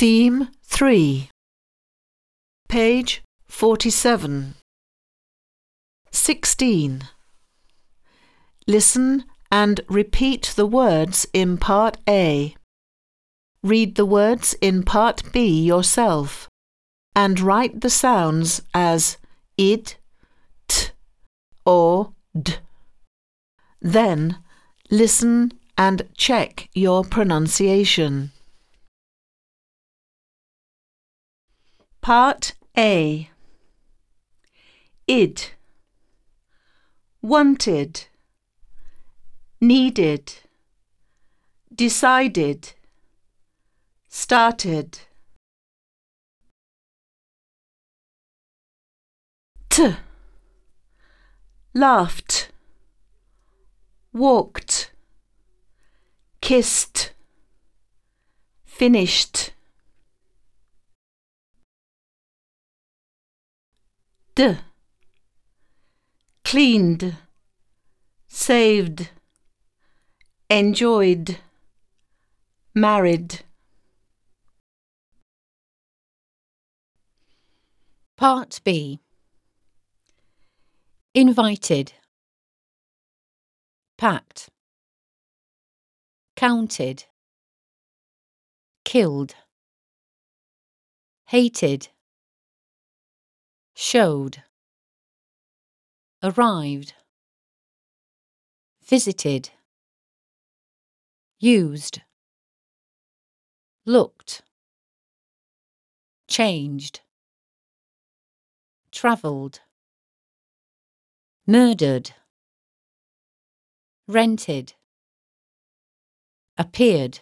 Theme 3 Page 47 16. Listen and repeat the words in Part A. Read the words in Part B yourself and write the sounds as id, t, or d. Then listen and check your pronunciation. Part A. Id. Wanted. Needed. Decided. Started. T. Laughed. Walked. Kissed. Finished D cleaned. Saved. Enjoyed. Married. Part B. Invited. Packed. Counted. Killed. Hated Showed Arrived Visited Used Looked Changed Travelled Murdered Rented Appeared